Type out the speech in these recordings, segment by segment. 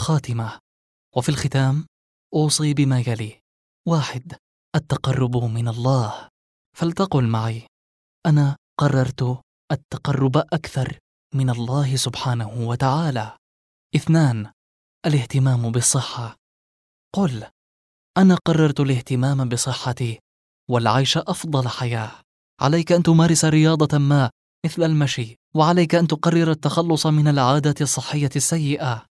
خاتمة. وفي الختام أوصي بما يلي. واحد التقرب من الله. فلتقل معي. أنا قررت التقرب أكثر من الله سبحانه وتعالى. اثنان الاهتمام بالصحة. قل أنا قررت الاهتمام بصحتي والعيش أفضل حياة. عليك أن تمارس رياضة ما مثل المشي وعليك أن تقرر التخلص من العادات الصحية السيئة.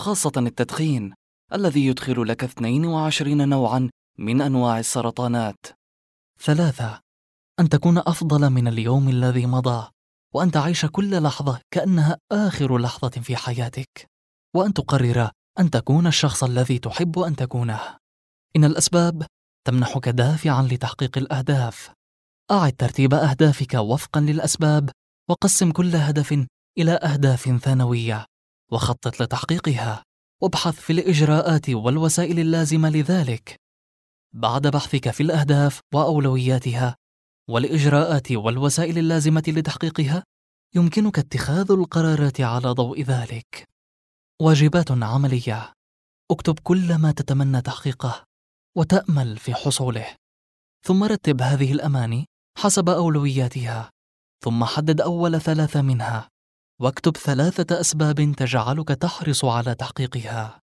خاصة التدخين الذي يدخل لك 22 نوعا من أنواع السرطانات. ثلاثة. أن تكون أفضل من اليوم الذي مضى وأن تعيش كل لحظة كأنها آخر لحظة في حياتك وأن تقرر أن تكون الشخص الذي تحب أن تكونه. إن الأسباب تمنحك دافعا لتحقيق الأهداف. أعد ترتيب أهدافك وفقا للأسباب وقسم كل هدف إلى أهداف ثانوية. وخطط لتحقيقها. وابحث في الإجراءات والوسائل اللازمة لذلك. بعد بحثك في الأهداف وأولوياتها والإجراءات والوسائل اللازمة لتحقيقها يمكنك اتخاذ القرارات على ضوء ذلك. واجبات عملية. اكتب كل ما تتمنى تحقيقه وتأمل في حصوله. ثم رتب هذه الأماني حسب أولوياتها. ثم حدد أول ثلاثة منها. واكتب ثلاثة أسباب تجعلك تحرص على تحقيقها.